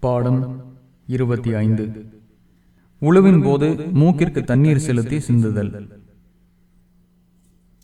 பாடம் இருபத்தி ஐந்து. உழுவின் போது மூக்கிற்கு தண்ணீர் செலுத்தி சிந்துதல்.